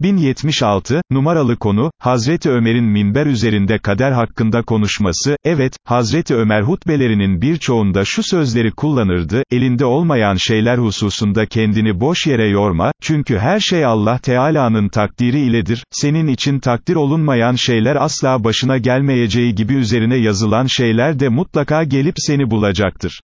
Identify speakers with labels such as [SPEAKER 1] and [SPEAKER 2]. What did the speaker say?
[SPEAKER 1] 1076, numaralı konu, Hazreti Ömer'in minber üzerinde kader hakkında konuşması, evet, Hazreti Ömer hutbelerinin birçoğunda şu sözleri kullanırdı, elinde olmayan şeyler hususunda kendini boş yere yorma, çünkü her şey Allah Teala'nın takdiri iledir, senin için takdir olunmayan şeyler asla başına gelmeyeceği gibi üzerine yazılan şeyler de mutlaka gelip seni bulacaktır.